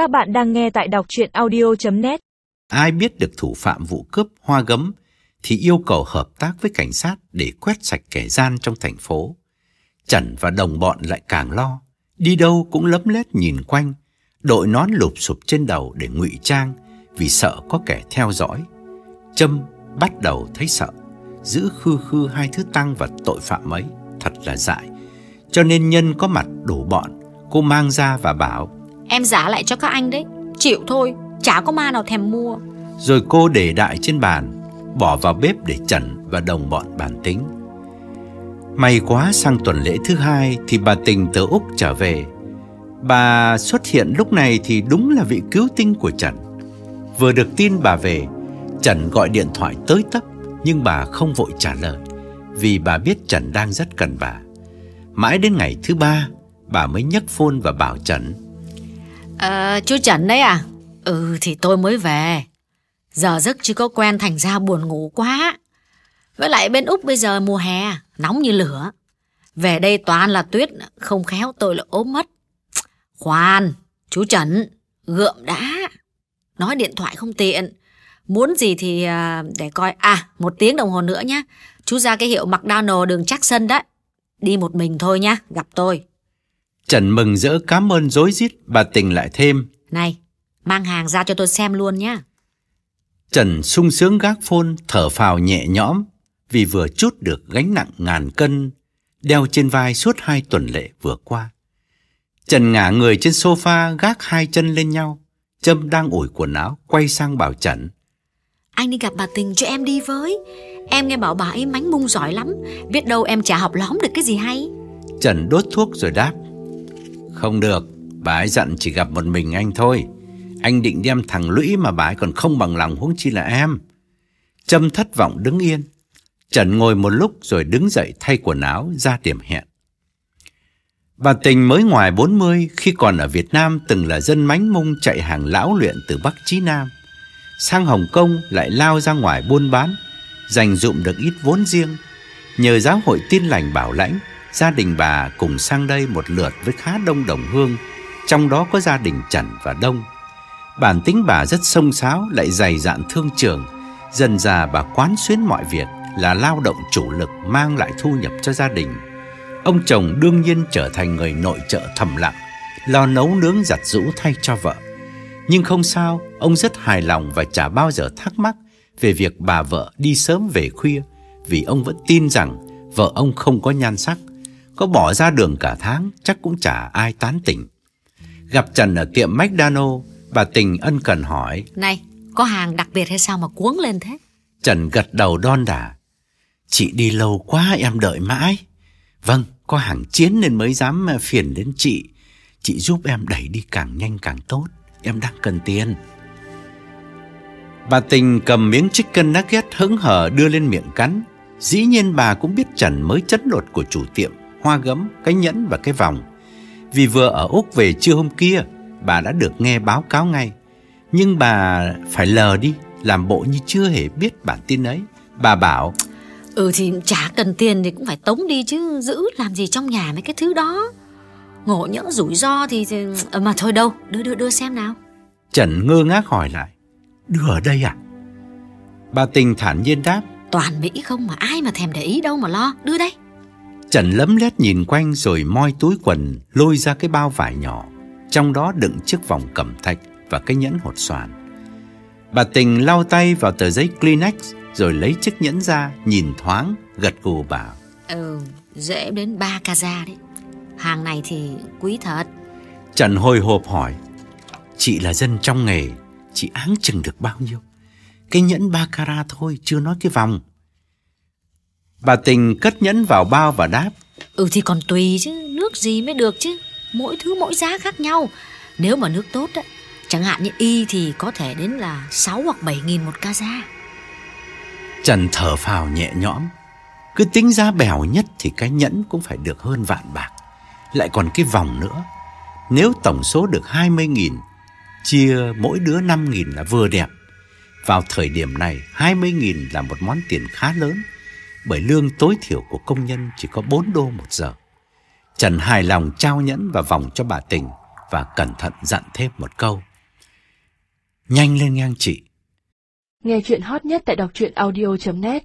Các bạn đang nghe tại đọc chuyện audio.net Ai biết được thủ phạm vụ cướp hoa gấm thì yêu cầu hợp tác với cảnh sát để quét sạch kẻ gian trong thành phố. Trần và đồng bọn lại càng lo, đi đâu cũng lấm lét nhìn quanh, đội nón lụp sụp trên đầu để ngụy trang vì sợ có kẻ theo dõi. Trâm bắt đầu thấy sợ, giữ khư khư hai thứ tăng vật tội phạm ấy, thật là dại. Cho nên nhân có mặt đủ bọn, cô mang ra và bảo Em giả lại cho các anh đấy. Chịu thôi, Chả có ma nào thèm mua. Rồi cô để đại trên bàn, Bỏ vào bếp để Trần và đồng bọn bàn tính. May quá sang tuần lễ thứ hai Thì bà tình từ Úc trở về. Bà xuất hiện lúc này thì đúng là vị cứu tinh của Trần. Vừa được tin bà về, Trần gọi điện thoại tới tấp, Nhưng bà không vội trả lời, Vì bà biết Trần đang rất cần bà. Mãi đến ngày thứ ba, Bà mới nhấc phone và bảo Trần. À, chú Trần đấy à? Ừ thì tôi mới về. Giờ giấc chưa có quen thành ra buồn ngủ quá. Với lại bên Úc bây giờ mùa hè Nóng như lửa. Về đây toàn là tuyết Không khéo tôi là ốm mất. Khoan Chú Trần Gượm đã. Nói điện thoại không tiện. Muốn gì thì ờ, để coi. À một tiếng đồng hồ nữa nhá. Chú ra cái hiệu McDonald đường Jackson đấy. Đi một mình thôi nhá Gặp tôi. Trần mừng rỡ cảm ơn dối rít Bà tình lại thêm Này Mang hàng ra cho tôi xem luôn nhá Trần sung sướng gác phone thở phào nhẹ nhõm vì vừa chút được gánh nặng ngàn cân đeo trên vai suốt hai tuần lễ vừa qua. Trần ngả người trên sofa gác hai chân lên nhau. Trâm đang ủi quần áo quay sang bảo Trần. Anh đi gặp bà Tình cho em đi với Em nghe bảo bà ấy mánh mung giỏi lắm Biết đâu em chả học lóm được cái gì hay Trần đốt thuốc rồi đáp. Không được, bà ấy dặn chỉ gặp một mình anh thôi. Anh định đem thằng Lũy mà bà ấy còn không bằng lòng huống chi là em. Trâm thất vọng đứng yên. Trần ngồi một lúc rồi đứng dậy thay quần áo ra điểm hẹn. Bà Tình mới ngoài 40 khi còn ở Việt Nam từng là dân mánh mung chạy hàng lão luyện từ Bắc chí Nam. Sang Hồng Kông lại lao ra ngoài buôn bán, dành dụm được ít vốn riêng. Nhờ giáo hội tin lành bảo lãnh, gia đình bà cùng sang đây một lượt với khá đông đồng hương, trong đó có gia đình Trần và Đông. Bản tính bà rất sông sáo lại dày dạn thương trường, dần già bà quán xuyến mọi việc là lao động chủ lực mang lại thu nhập cho gia đình. Ông chồng đương nhiên trở thành người nội trợ thầm lặng, lo nấu nướng giặt giũ thay cho vợ. Nhưng không sao, ông rất hài lòng và chả bao giờ thắc mắc về việc bà vợ đi sớm về khuya, vì ông vẫn tin rằng vợ ông không có nhan sắc, có bỏ ra đường cả tháng chắc cũng chả ai tán tỉnh. Gặp Trần ở tiệm McDonald, bà Tình ân cần hỏi, Này có hàng đặc biệt hay sao mà cuống lên thế Trần gật đầu đon đả. Chị đi lâu quá em đợi mãi. Vâng, có hàng chiến nên mới dám ờ, phiền đến chị. Chị giúp em đẩy đi càng nhanh càng tốt. Em đang cần tiền. Bà Tình cầm miếng chicken nugget hững hờ đưa lên miệng cắn. Dĩ nhiên bà cũng biết Trần mới chất lột của chủ tiệm, hoa gấm, cái nhẫn và cái vòng. Vì vừa ở Úc về trưa hôm kia, bà đã được nghe báo cáo ngay. Nhưng bà phải lờ đi, làm bộ như chưa hề biết bản tin ấy. Bà bảo, Ừ thì chả cần tiền thì cũng phải tống đi chứ Giữ làm gì trong nhà mấy cái thứ đó Ngộ nhỡ rủi ro thì, ờ, Mà thôi đâu Đưa đưa đưa xem nào Trần ngơ ngác hỏi lại, đưa ở đây à? Bà Tình thản nhiên đáp, Toàn Mỹ không mà ai mà thèm để ý đâu mà lo Đưa đây Trần lấm lét nhìn quanh rồi moi túi quần lôi ra cái bao vải nhỏ, trong đó đựng chiếc vòng cẩm thạch và cái nhẫn hột xoàn. Bà Tình lau tay vào tờ giấy Kleenex rồi lấy chiếc nhẫn ra, nhìn thoáng, gật gù bảo. Ừ dễ đến 3 caza đấy Hàng này thì quý thật Trần hồi hộp hỏi, chị là dân trong nghề, chị áng chừng được bao nhiêu? Cái nhẫn ba carat thôi, chưa nói cái vòng. Bà Tình cất nhẫn vào bao và đáp, Ừ thì còn tùy chứ Nước gì mới được chứ Mỗi thứ mỗi giá khác nhau Nếu mà nước tốt á Chẳng hạn như y thì có thể đến là 6 hoặc 7 nghìn một caza Trần thở phào nhẹ nhõm. Cứ tính giá bèo nhất thì cái nhẫn cũng phải được hơn vạn bạc. Lại còn cái vòng nữa. Nếu tổng số được 20.000, chia mỗi đứa 5.000 là vừa đẹp. Vào thời điểm này, 20.000 là một món tiền khá lớn, bởi lương tối thiểu của công nhân chỉ có 4 đô một giờ. Trần hài lòng trao nhẫn và vòng cho bà Tình và cẩn thận dặn thêm một câu. Nhanh lên ngang chị. Nghe chuyện hot nhất tại đọc truyện audio.net